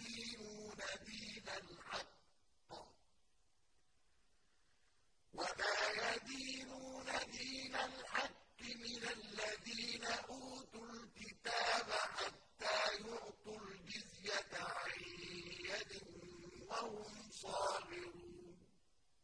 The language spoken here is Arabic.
يدينون دين الحق وما يدينون دين الحق من الذين أوتوا الكتاب حتى يعطوا الجزية عن يد وهم صاغرون.